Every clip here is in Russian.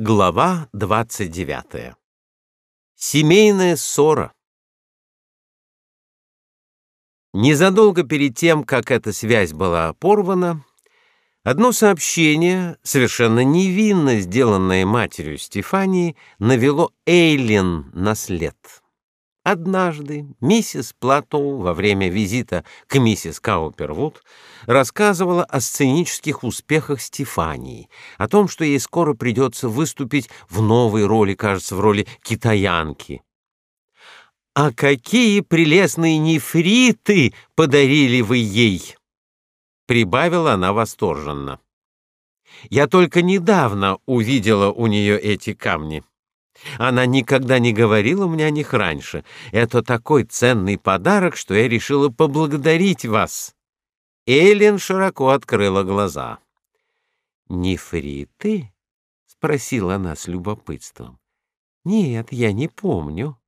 Глава 29. Семейная ссора. Незадолго перед тем, как эта связь была порвана, одно сообщение, совершенно невинно сделанное матерью Стефании, навело Эйлин на след. Однажды миссис Платоу во время визита к миссис Каупервуд рассказывала о сценических успехах Стефании, о том, что ей скоро придется выступить в новой роли, кажется, в роли китаянки. «А какие прелестные нефриты подарили вы ей!» — прибавила она восторженно. «Я только недавно увидела у нее эти камни». Она никогда не говорила мне о них раньше. Это такой ценный подарок, что я решила поблагодарить вас. Эллен широко открыла глаза. «Нефриты?» — спросила она с любопытством. «Нет, я не помню».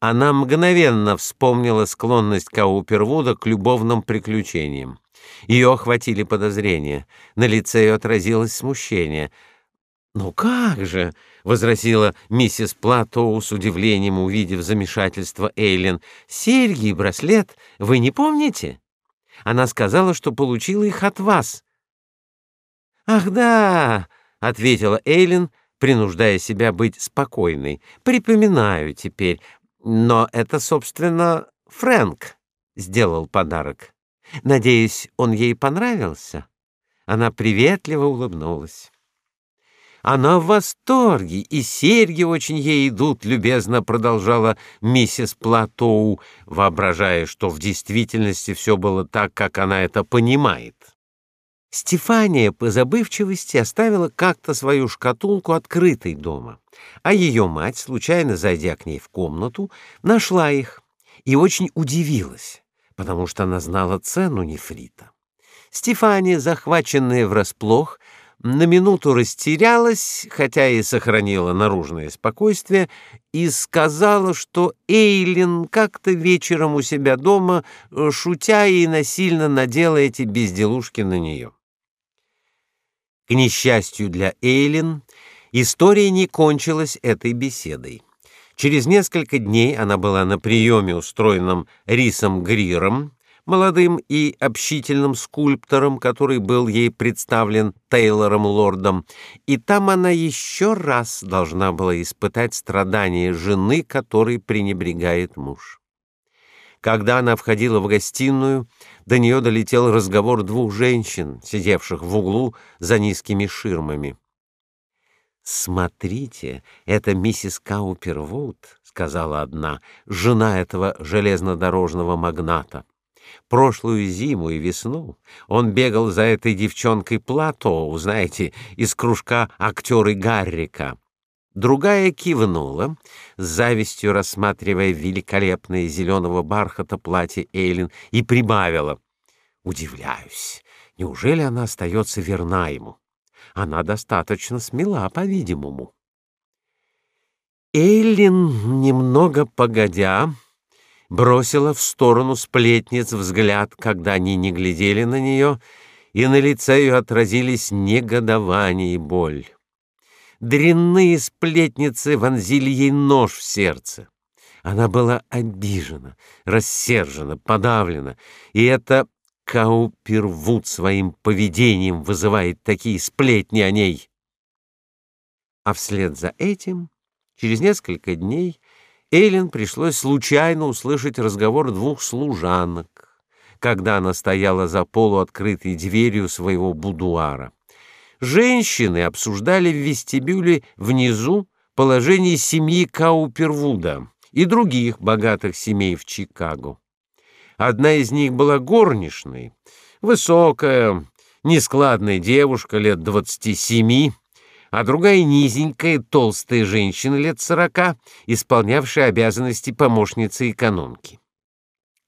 Она мгновенно вспомнила склонность Каупервуда к любовным приключениям. Ее охватили подозрения. На лице ее отразилось смущение — «Ну как же!» — возразила миссис Платоу с удивлением, увидев замешательство Эйлин. «Серьги и браслет вы не помните? Она сказала, что получила их от вас». «Ах да!» — ответила Эйлин, принуждая себя быть спокойной. «Припоминаю теперь. Но это, собственно, Фрэнк сделал подарок. Надеюсь, он ей понравился?» Она приветливо улыбнулась. Она в восторге, и серьги очень ей идут, любезно продолжала миссис Платоу, воображая, что в действительности все было так, как она это понимает. Стефания по забывчивости оставила как-то свою шкатулку открытой дома, а ее мать, случайно зайдя к ней в комнату, нашла их и очень удивилась, потому что она знала цену нефрита. Стефания, захваченная врасплох, на минуту растерялась, хотя и сохранила наружное спокойствие, и сказала, что Эйлин как-то вечером у себя дома, э, шутя и насильно надела эти безделушки на нее. К несчастью для Эйлин, история не кончилась этой беседой. Через несколько дней она была на приеме, устроенном Рисом Гриром, молодым и общительным скульптором, который был ей представлен Тейлором Лордом, и там она еще раз должна была испытать страдания жены, которой пренебрегает муж. Когда она входила в гостиную, до нее долетел разговор двух женщин, сидевших в углу за низкими ширмами. «Смотрите, это миссис Каупервуд», — сказала одна, — «жена этого железнодорожного магната». Прошлую зиму и весну он бегал за этой девчонкой Плато, знаете, из кружка актеры Гаррика. Другая кивнула, с завистью рассматривая великолепное зеленого бархата платье Эйлин, и прибавила. «Удивляюсь, неужели она остается верна ему? Она достаточно смела, по-видимому». Эйлин, немного погодя, бросила в сторону сплетниц взгляд, когда они не глядели на нее, и на лице ее отразились негодование и боль. Дрянные сплетницы вонзили ей нож в сердце. Она была обижена, рассержена, подавлена, и это Каупервуд своим поведением вызывает такие сплетни о ней. А вслед за этим, через несколько дней, Эйлин пришлось случайно услышать разговор двух служанок, когда она стояла за полуоткрытой дверью своего будуара. Женщины обсуждали в вестибюле внизу положение семьи Каупервуда и других богатых семей в Чикаго. Одна из них была горничной, высокая, нескладная девушка лет двадцати семи, а другая низенькая, толстая женщина лет сорока, исполнявшая обязанности помощницы экономки.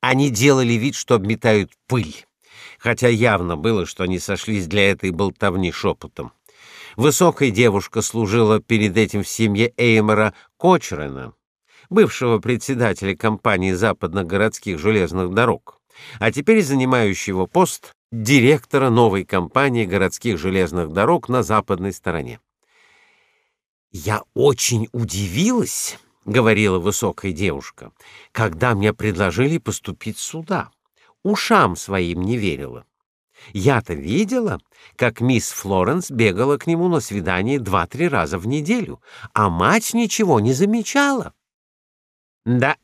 Они делали вид, что обметают пыль, хотя явно было, что они сошлись для этой болтовни шепотом. Высокая девушка служила перед этим в семье Эймора Кочрена, бывшего председателя компании западных городских железных дорог, а теперь занимающего пост директора новой компании городских железных дорог на западной стороне. Я очень удивилась, говорила высокая девушка, когда мне предложили поступить сюда. Ушам своим не верила. Я-то видела, как мисс Флоренс бегала к нему на свидание два-три раза в неделю, а мать ничего не замечала. "Да",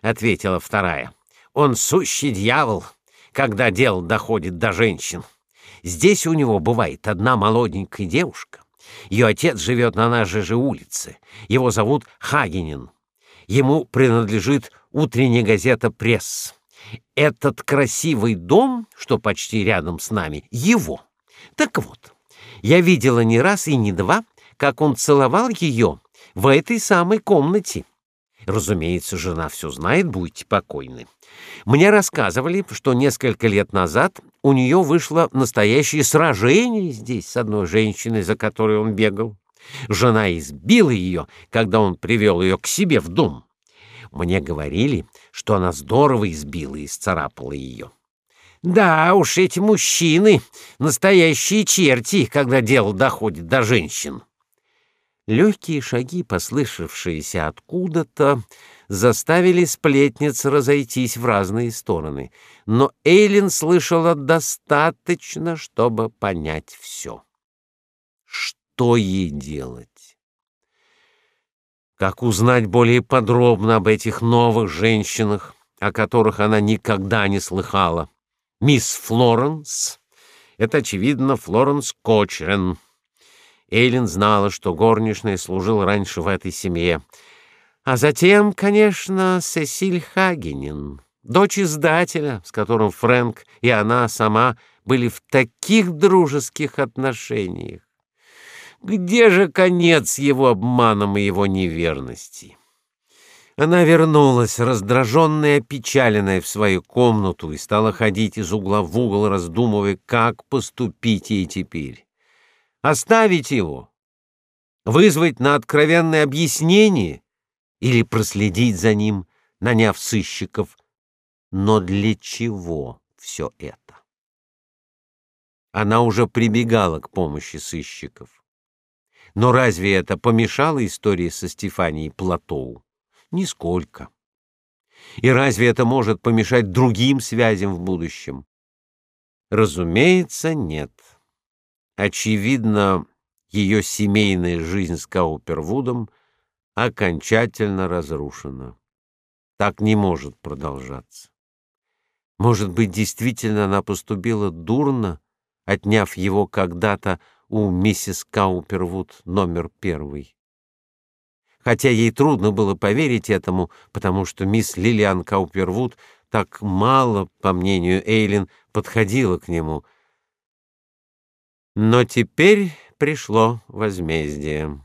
ответила вторая. "Он сущий дьявол, когда дело доходит до женщин. Здесь у него бывает одна молоденькая девушка. Ее отец живет на нашей же улице. Его зовут Хагенин. Ему принадлежит утренняя газета Пресс. Этот красивый дом, что почти рядом с нами, его. Так вот, я видела не раз и не два, как он целовал ее в этой самой комнате. Разумеется, жена все знает, будьте покойны. Мне рассказывали, что несколько лет назад у нее вышло настоящее сражение здесь с одной женщиной, за которой он бегал. Жена избила ее, когда он привел ее к себе в дом. Мне говорили, что она здорово избила и исцарапала ее. Да уж эти мужчины настоящие черти, когда дело доходит до женщин. Легкие шаги, послышавшиеся откуда-то, заставили сплетниц разойтись в разные стороны, но Эйлин слышала достаточно, чтобы понять все. Что ей делать? Как узнать более подробно об этих новых женщинах, о которых она никогда не слыхала? Мисс Флоренс — это, очевидно, Флоренс Кочрен — Эйлин знала, что горничная служила раньше в этой семье. А затем, конечно, Сесиль Хагенин, дочь издателя, с которым Фрэнк и она сама были в таких дружеских отношениях. Где же конец его обманам и его неверности? Она вернулась, раздраженная опечаленная, в свою комнату и стала ходить из угла в угол, раздумывая, как поступить ей теперь. Оставить его? Вызвать на откровенное объяснение или проследить за ним, наняв сыщиков? Но для чего все это? Она уже прибегала к помощи сыщиков. Но разве это помешало истории со Стефанией Платоу? Нисколько. И разве это может помешать другим связям в будущем? Разумеется, нет. Очевидно, ее семейная жизнь с Каупервудом окончательно разрушена. Так не может продолжаться. Может быть, действительно она поступила дурно, отняв его когда-то у миссис Каупервуд номер первый. Хотя ей трудно было поверить этому, потому что мисс Лилиан Каупервуд так мало, по мнению Эйлин, подходила к нему, но теперь пришло возмездие.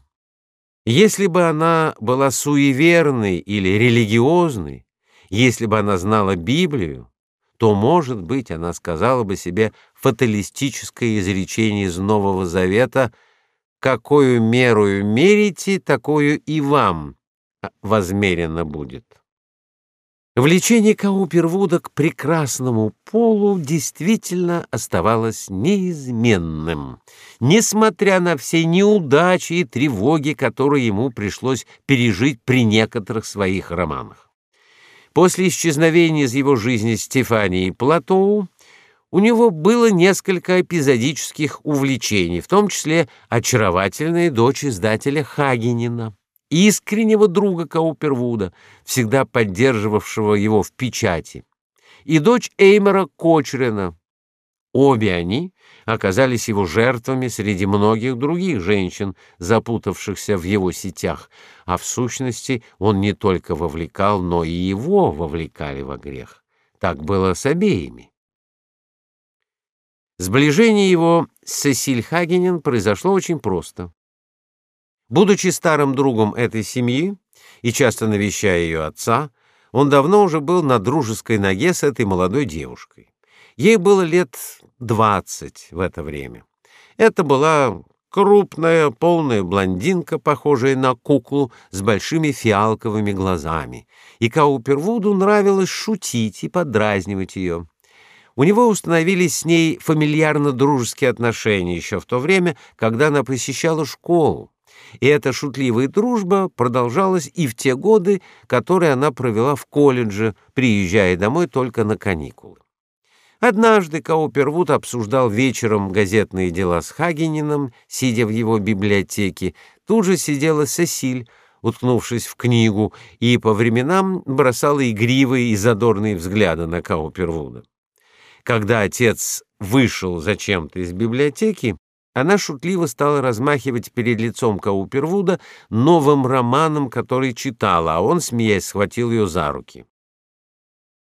Если бы она была суеверной или религиозной, если бы она знала Библию, то, может быть, она сказала бы себе фаталистическое изречение из Нового Завета «Какую мерою мерите, такую и вам возмерено будет». Влечение Каупервуда к прекрасному полу действительно оставалось неизменным, несмотря на все неудачи и тревоги, которые ему пришлось пережить при некоторых своих романах. После исчезновения из его жизни Стефании Платоу у него было несколько эпизодических увлечений, в том числе очаровательная дочь издателя Хагенина искреннего друга Каупервуда, всегда поддерживавшего его в печати, и дочь Эймера Кочрена. Обе они оказались его жертвами среди многих других женщин, запутавшихся в его сетях, а в сущности он не только вовлекал, но и его вовлекали во грех. Так было с обеими. Сближение его с Сесиль Хагенен произошло очень просто. Будучи старым другом этой семьи и часто навещая ее отца, он давно уже был на дружеской ноге с этой молодой девушкой. Ей было лет двадцать в это время. Это была крупная, полная блондинка, похожая на куклу с большими фиалковыми глазами. И Каупервуду нравилось шутить и подразнивать ее. У него установились с ней фамильярно-дружеские отношения еще в то время, когда она посещала школу И эта шутливая дружба продолжалась и в те годы, которые она провела в колледже, приезжая домой только на каникулы. Однажды Каупервуд обсуждал вечером газетные дела с Хагениным, сидя в его библиотеке. Тут же сидела Сесиль, уткнувшись в книгу, и по временам бросала игривые и задорные взгляды на Каупервуда. Когда отец вышел зачем-то из библиотеки, она шутливо стала размахивать перед лицом Каупервуда новым романом, который читала, а он, смеясь, схватил ее за руки.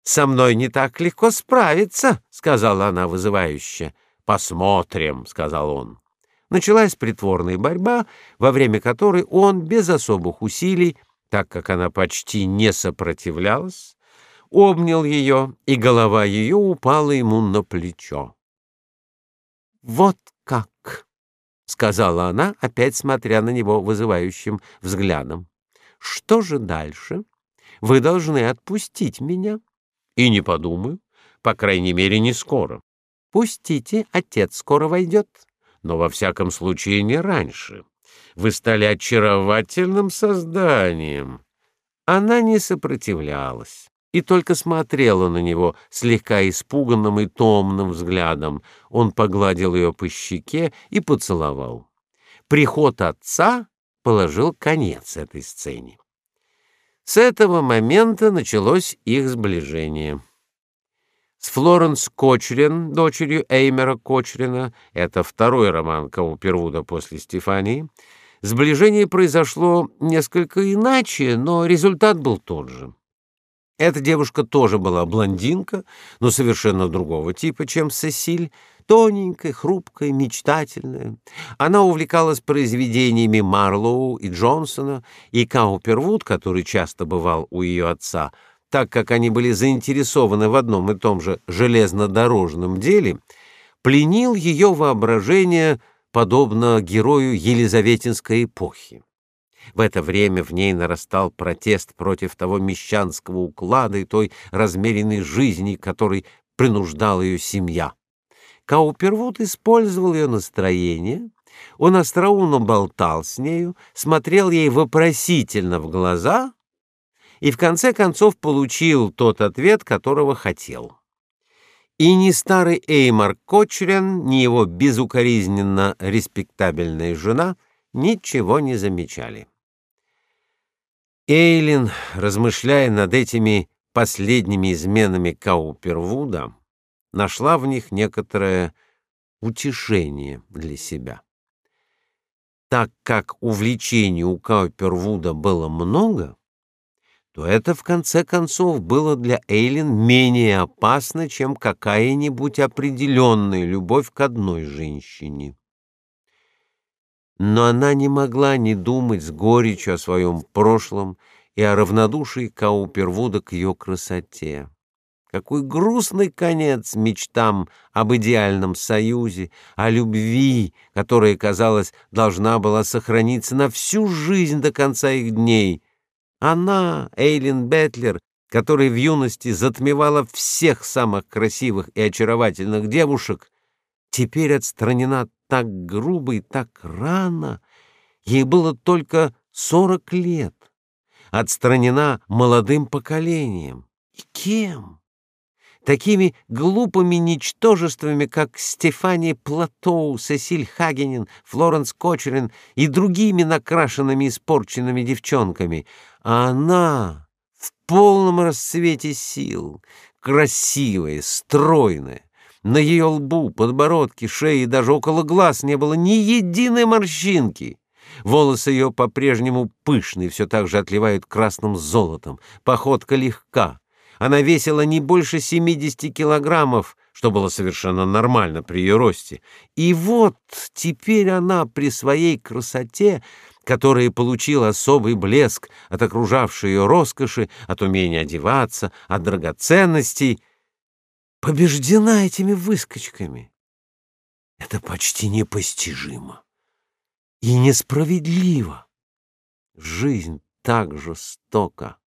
«Со мной не так легко справиться», — сказала она вызывающе. «Посмотрим», — сказал он. Началась притворная борьба, во время которой он без особых усилий, так как она почти не сопротивлялась, обнял ее, и голова ее упала ему на плечо. «Вот как!» — сказала она, опять смотря на него вызывающим взглядом. «Что же дальше? Вы должны отпустить меня». «И не подумаю, по крайней мере, не скоро». «Пустите, отец скоро войдет» но во всяком случае не раньше. Вы стали очаровательным созданием. Она не сопротивлялась и только смотрела на него слегка испуганным и томным взглядом. Он погладил ее по щеке и поцеловал. Приход отца положил конец этой сцене. С этого момента началось их сближение. С Флоренс Кочрин, дочерью Эймера Кочрина, это второй роман Каупервуда после Стефании, сближение произошло несколько иначе, но результат был тот же. Эта девушка тоже была блондинка, но совершенно другого типа, чем Сесиль, тоненькая, хрупкая, мечтательная. Она увлекалась произведениями Марлоу и Джонсона, и Каупервуд, который часто бывал у ее отца, так как они были заинтересованы в одном и том же железнодорожном деле, пленил ее воображение подобно герою Елизаветинской эпохи. В это время в ней нарастал протест против того мещанского уклада и той размеренной жизни, которой принуждала ее семья. Каупервуд использовал ее настроение, он остроумно болтал с нею, смотрел ей вопросительно в глаза и в конце концов получил тот ответ, которого хотел. И ни старый Эймар Кочрен, ни его безукоризненно респектабельная жена ничего не замечали. Эйлин, размышляя над этими последними изменами Каупервуда, нашла в них некоторое утешение для себя. Так как увлечений у Каупервуда было много, то это в конце концов было для Эйлин менее опасно, чем какая-нибудь определенная любовь к одной женщине. Но она не могла не думать с горечью о своем прошлом и о равнодушии Каупервуда к ее красоте. Какой грустный конец мечтам об идеальном союзе, о любви, которая, казалось, должна была сохраниться на всю жизнь до конца их дней — она, Эйлин Бетлер, которая в юности затмевала всех самых красивых и очаровательных девушек, теперь отстранена так грубо и так рано. Ей было только сорок лет. Отстранена молодым поколением. И кем? такими глупыми ничтожествами, как Стефания Платоу, Сесиль Хагенин, Флоренс Кочерин и другими накрашенными испорченными девчонками, а она в полном расцвете сил, красивая, стройная. На ее лбу, подбородке, шее и даже около глаз не было ни единой морщинки. Волосы ее по-прежнему пышные, все так же отливают красным золотом. Походка легка, она весила не больше 70 килограммов, что было совершенно нормально при ее росте. И вот теперь она при своей красоте, которая получила особый блеск от окружавшей ее роскоши, от умения одеваться, от драгоценностей, побеждена этими выскочками. Это почти непостижимо и несправедливо. Жизнь так жестока.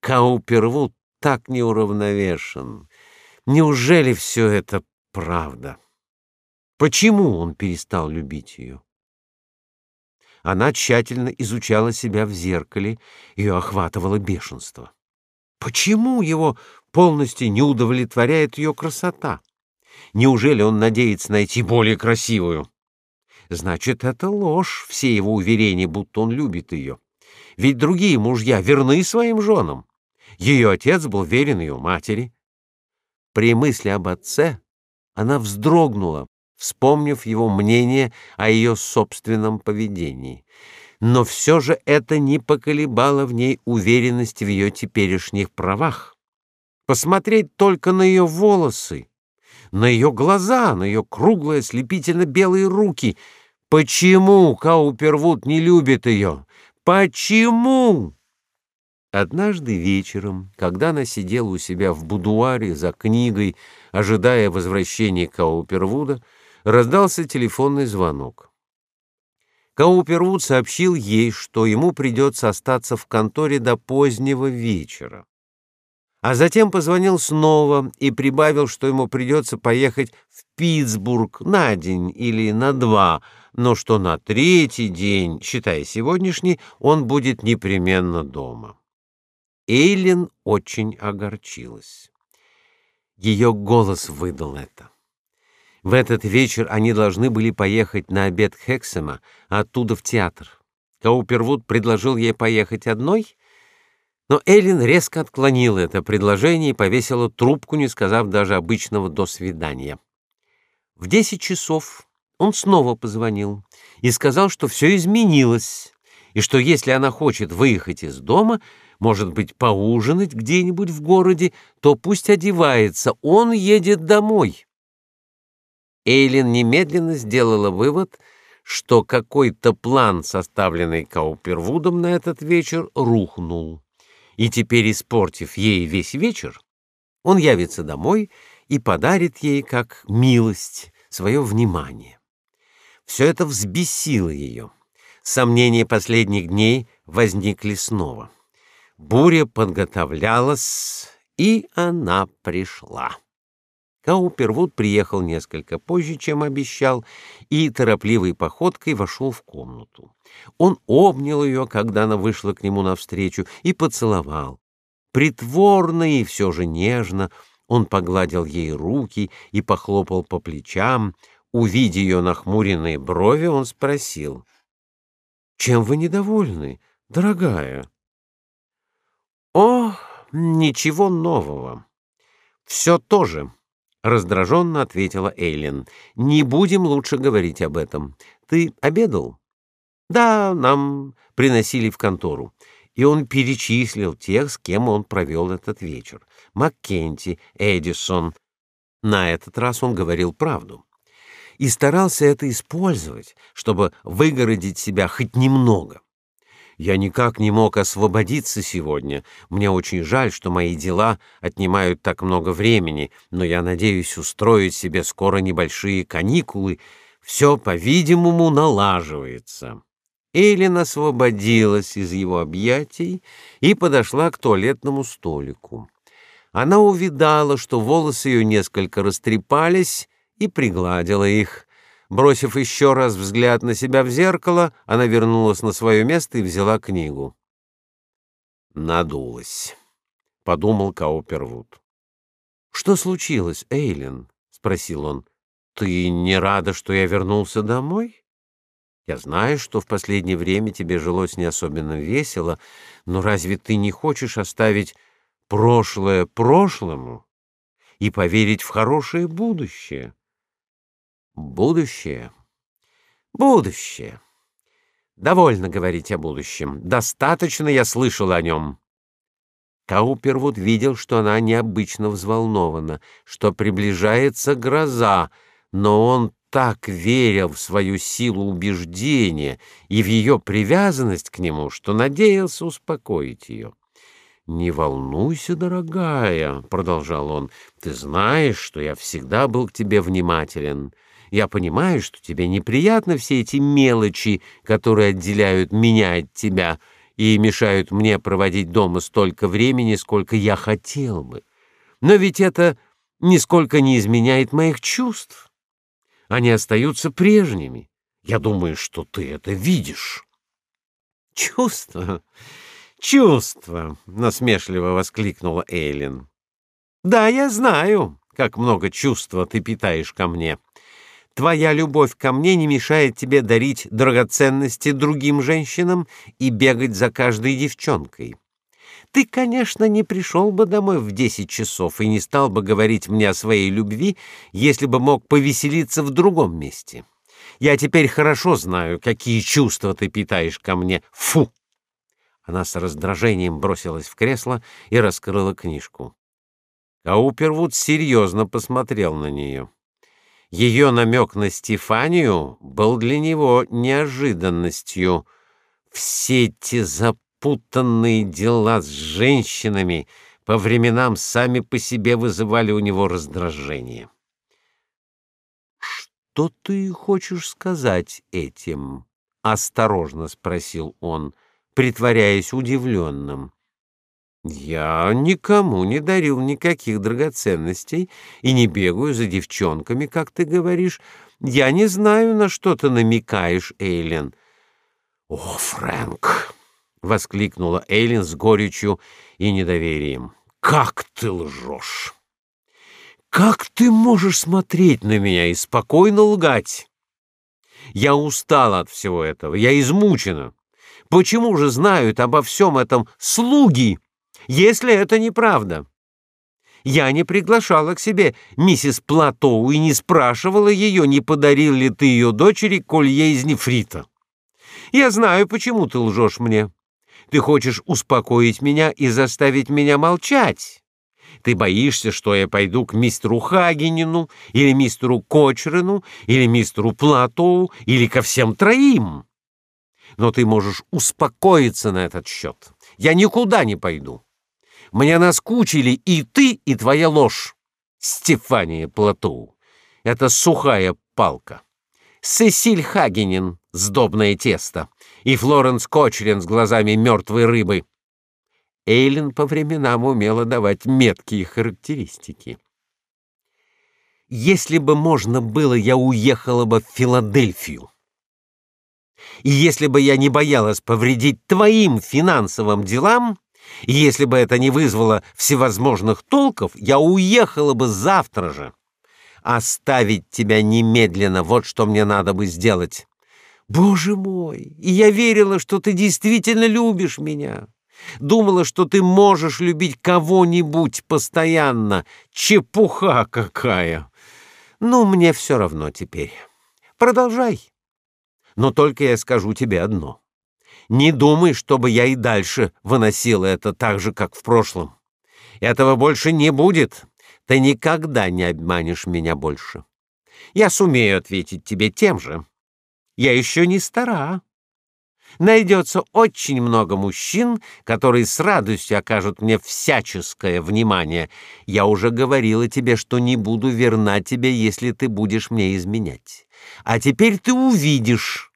Каупервуд так неуравновешен. Неужели все это правда? Почему он перестал любить ее? Она тщательно изучала себя в зеркале, ее охватывало бешенство. Почему его полностью не удовлетворяет ее красота? Неужели он надеется найти более красивую? Значит, это ложь, все его уверения, будто он любит ее. Ведь другие мужья верны своим женам. Ее отец был верен ее матери. При мысли об отце она вздрогнула, вспомнив его мнение о ее собственном поведении. Но все же это не поколебало в ней уверенности в ее теперешних правах. Посмотреть только на ее волосы, на ее глаза, на ее круглые слепительно белые руки. Почему Каупервуд не любит ее? Почему? Однажды вечером, когда она сидела у себя в будуаре за книгой, ожидая возвращения Каупервуда, раздался телефонный звонок. Каупервуд сообщил ей, что ему придется остаться в конторе до позднего вечера. А затем позвонил снова и прибавил, что ему придется поехать в Питтсбург на день или на два, но что на третий день, считая сегодняшний, он будет непременно дома. Эйлин очень огорчилась. Ее голос выдал это. В этот вечер они должны были поехать на обед Хексема, а оттуда в театр. Каупервуд предложил ей поехать одной, но Эллен резко отклонила это предложение и повесила трубку, не сказав даже обычного «до свидания». В десять часов он снова позвонил и сказал, что все изменилось, и что если она хочет выехать из дома, может быть, поужинать где-нибудь в городе, то пусть одевается, он едет домой. Эйлин немедленно сделала вывод, что какой-то план, составленный Каупервудом на этот вечер, рухнул. И теперь, испортив ей весь вечер, он явится домой и подарит ей, как милость, свое внимание. Все это взбесило ее. Сомнения последних дней возникли снова. Буря подготовлялась, и она пришла. Каупервуд приехал несколько позже, чем обещал, и торопливой походкой вошел в комнату. Он обнял ее, когда она вышла к нему навстречу, и поцеловал. Притворно и все же нежно он погладил ей руки и похлопал по плечам. Увидя ее нахмуренные брови, он спросил: "Чем вы недовольны, дорогая?" "О, ничего нового. Все то же." Раздраженно ответила Эйлин. Не будем лучше говорить об этом. Ты обедал? Да, нам приносили в контору. И он перечислил тех, с кем он провел этот вечер. Маккенти, Эдисон. На этот раз он говорил правду. И старался это использовать, чтобы выгородить себя хоть немного. Я никак не мог освободиться сегодня. Мне очень жаль, что мои дела отнимают так много времени, но я надеюсь устроить себе скоро небольшие каникулы. Все, по-видимому, налаживается. Эллен освободилась из его объятий и подошла к туалетному столику. Она увидала, что волосы ее несколько растрепались, и пригладила их. Бросив еще раз взгляд на себя в зеркало, она вернулась на свое место и взяла книгу. Надулась, подумал Каупервуд. Что случилось, Эйлин? спросил он. Ты не рада, что я вернулся домой? Я знаю, что в последнее время тебе жилось не особенно весело, но разве ты не хочешь оставить прошлое прошлому и поверить в хорошее будущее? Будущее. Будущее. Довольно говорить о будущем. Достаточно я слышал о нем. Каупервуд видел, что она необычно взволнована, что приближается гроза, но он так верил в свою силу убеждения и в ее привязанность к нему, что надеялся успокоить ее. «Не волнуйся, дорогая», — продолжал он, — «ты знаешь, что я всегда был к тебе внимателен». Я понимаю, что тебе неприятны все эти мелочи, которые отделяют меня от тебя и мешают мне проводить дома столько времени, сколько я хотел бы. Но ведь это нисколько не изменяет моих чувств. Они остаются прежними. Я думаю, что ты это видишь. Чувство, чувство, насмешливо воскликнула Эйлин. Да, я знаю, как много чувства ты питаешь ко мне. Твоя любовь ко мне не мешает тебе дарить драгоценности другим женщинам и бегать за каждой девчонкой. Ты, конечно, не пришел бы домой в десять часов и не стал бы говорить мне о своей любви, если бы мог повеселиться в другом месте. Я теперь хорошо знаю, какие чувства ты питаешь ко мне. Фу. Она с раздражением бросилась в кресло и раскрыла книжку. Каупервуд серьезно посмотрел на нее. Ее намек на Стефанию был для него неожиданностью. Все эти запутанные дела с женщинами по временам сами по себе вызывали у него раздражение. Что ты хочешь сказать этим? осторожно спросил он, притворяясь удивленным. Я никому не дарил никаких драгоценностей и не бегаю за девчонками, как ты говоришь. Я не знаю, на что ты намекаешь, Эйлен. О, Фрэнк, воскликнула Эйлен с горечью и недоверием. Как ты лжешь! Как ты можешь смотреть на меня и спокойно лгать? Я устала от всего этого, я измучена. Почему же знают обо всем этом слуги? Если это неправда. Я не приглашала к себе миссис Платоу и не спрашивала ее, не подарил ли ты ее дочери колье из нефрита. Я знаю, почему ты лжешь мне. Ты хочешь успокоить меня и заставить меня молчать. Ты боишься, что я пойду к мистеру Хагенину или мистеру Кочрену или мистеру Платоу или ко всем троим. Но ты можешь успокоиться на этот счет. Я никуда не пойду. Мне наскучили и ты, и твоя ложь. Стефания Платоу. Это сухая палка. Сесиль Хагенин, сдобное тесто, и Флоренс Кочрин с глазами мертвой рыбы. Эйлин по временам умела давать меткие характеристики. Если бы можно было, я уехала бы в Филадельфию. И если бы я не боялась повредить твоим финансовым делам, и если бы это не вызвало всевозможных толков, я уехала бы завтра же. Оставить тебя немедленно вот что мне надо бы сделать. Боже мой, и я верила, что ты действительно любишь меня. Думала, что ты можешь любить кого-нибудь постоянно. Чепуха какая. Ну, мне все равно теперь. Продолжай. Но только я скажу тебе одно. Не думай, чтобы я и дальше выносила это так же, как в прошлом. Этого больше не будет. Ты никогда не обманешь меня больше. Я сумею ответить тебе тем же. Я еще не стара. Найдется очень много мужчин, которые с радостью окажут мне всяческое внимание. Я уже говорила тебе, что не буду верна тебе, если ты будешь мне изменять. А теперь ты увидишь,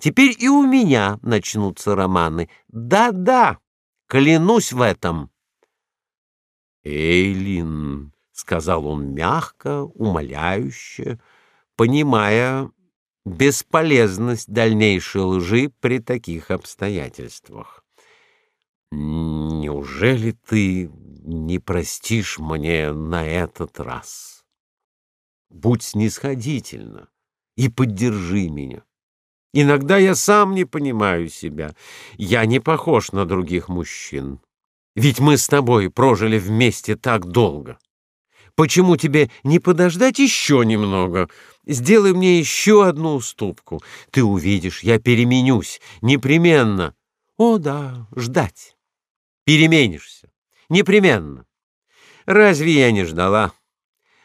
Теперь и у меня начнутся романы. Да-да, клянусь в этом. Эйлин, сказал он мягко, умоляюще, понимая бесполезность дальнейшей лжи при таких обстоятельствах. Неужели ты не простишь мне на этот раз? Будь снисходительна и поддержи меня. Иногда я сам не понимаю себя. Я не похож на других мужчин. Ведь мы с тобой прожили вместе так долго. Почему тебе не подождать еще немного? Сделай мне еще одну уступку. Ты увидишь, я переменюсь непременно. О да, ждать. Переменишься непременно. Разве я не ждала?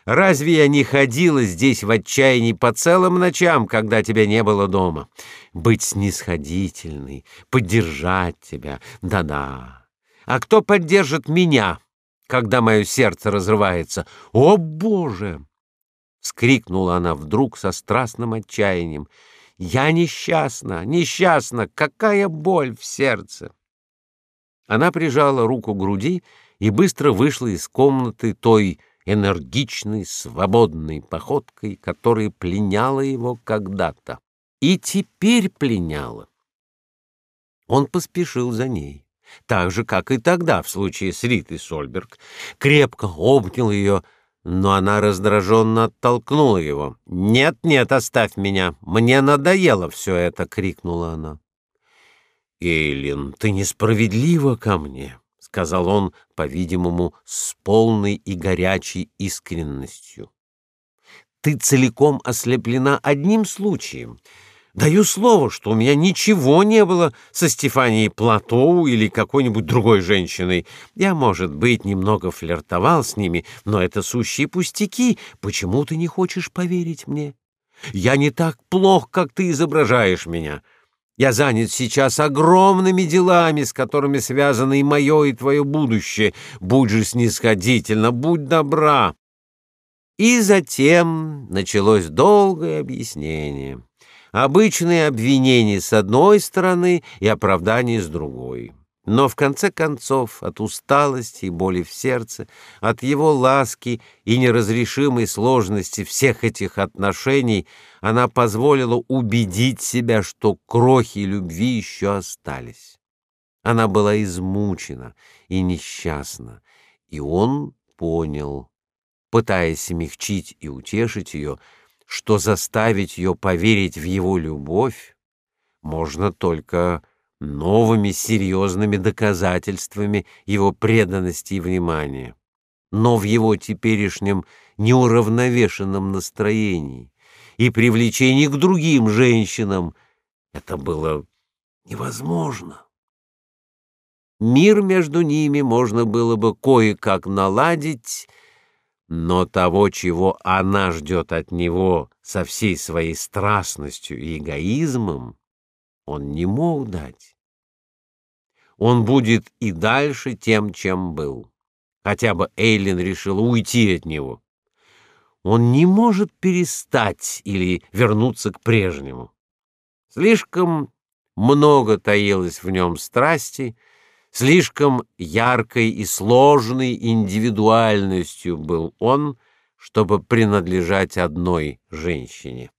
Разве я не ходила здесь в отчаянии по целым ночам, когда тебя не было дома? Быть снисходительной, поддержать тебя. Да-да. А кто поддержит меня, когда мое сердце разрывается? О, боже! вскрикнула она вдруг со страстным отчаянием. Я несчастна, несчастна, какая боль в сердце. Она прижала руку к груди и быстро вышла из комнаты той энергичной, свободной походкой, которая пленяла его когда-то и теперь пленяла. Он поспешил за ней, так же, как и тогда в случае с Ритой Сольберг, крепко обнял ее, но она раздраженно оттолкнула его. «Нет, нет, оставь меня! Мне надоело все это!» — крикнула она. «Эйлин, ты несправедлива ко мне!» — сказал он, по-видимому, с полной и горячей искренностью. «Ты целиком ослеплена одним случаем — Даю слово, что у меня ничего не было со Стефанией Платоу или какой-нибудь другой женщиной. Я, может быть, немного флиртовал с ними, но это сущие пустяки. Почему ты не хочешь поверить мне? Я не так плох, как ты изображаешь меня. Я занят сейчас огромными делами, с которыми связано и мое, и твое будущее. Будь же снисходительна, будь добра. И затем началось долгое объяснение обычные обвинения с одной стороны и оправдания с другой. Но в конце концов, от усталости и боли в сердце, от его ласки и неразрешимой сложности всех этих отношений, она позволила убедить себя, что крохи любви еще остались. Она была измучена и несчастна, и он понял, пытаясь смягчить и утешить ее, что заставить ее поверить в его любовь можно только новыми серьезными доказательствами его преданности и внимания. Но в его теперешнем неуравновешенном настроении и привлечении к другим женщинам это было невозможно. Мир между ними можно было бы кое-как наладить, но того, чего она ждет от него со всей своей страстностью и эгоизмом, он не мог дать. Он будет и дальше тем, чем был. Хотя бы Эйлин решила уйти от него. Он не может перестать или вернуться к прежнему. Слишком много таилось в нем страсти, Слишком яркой и сложной индивидуальностью был он, чтобы принадлежать одной женщине.